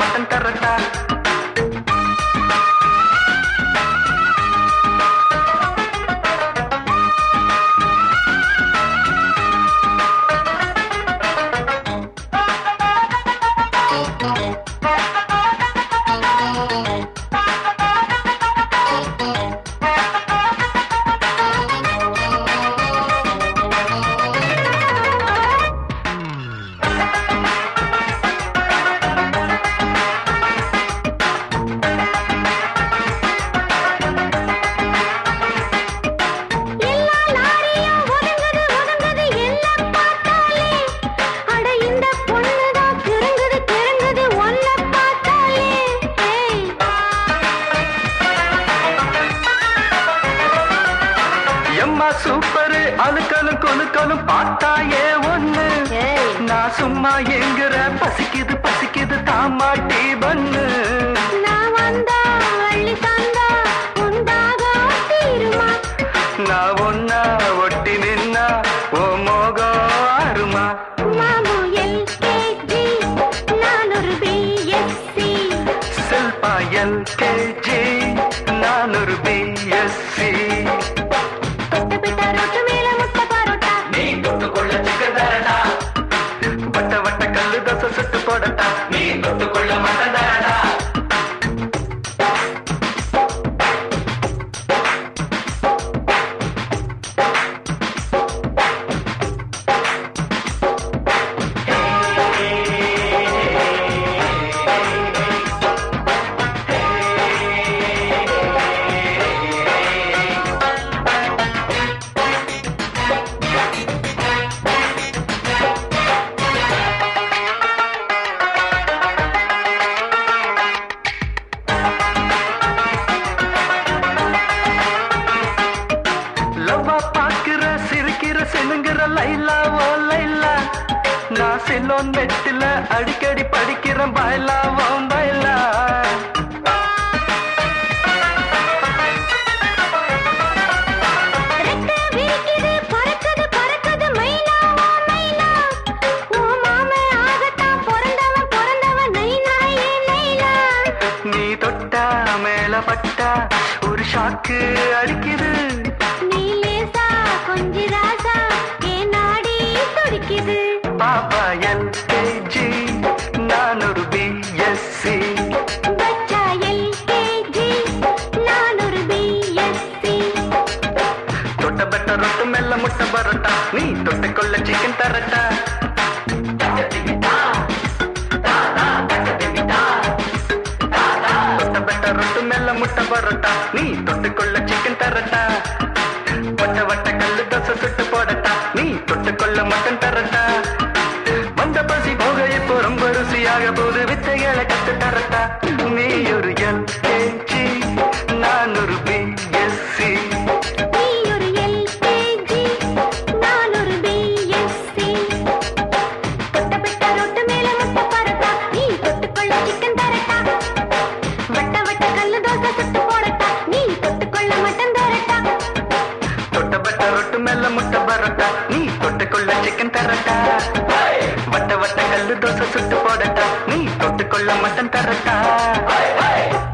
Mutton కర్రట super. அழுக்கலும் கொழுக்கலும் பார்த்தாயே ஒண்ணு. நான் சும்மா எங்கிற பசிக்குது பசிக்குது தாமாட்டி பண்ணு. சிலுங்கிற சிலுங்கிற லைலா ஓ லைலா. நான் செல்லோன் மெட்டில அடிக்கடி படிக்கிறேன் பாய்லா ஓ பாய்லா பட்டா ஒரு ஷாக்கு அடிக்குது. நீ லேசா கொஞ்சிதான் இது பாப்பா எல்கேஜி நான் ஒரு பிஎஸ்சி ரொட்டு மெல்ல முட்டை பரோட்டா. நீ தொட்டுக்கொள்ள சிக்கன் தரட்டா ரொட்டு மெல்ல முட்டை பரோட்டா. நீ தொட்டுக்கொள்ள சிக்கன் தரட்டா வட்ட வட்ட கல்லு தோசை சுட்டு போடட்டா. நீ தொட்டுக்கொள்ள மட்டன் பரோட்டா நீ தொட்டுக்குள்ள சிக்கன் பரோட்டா வட்ட வட்ட கல்லு தோசை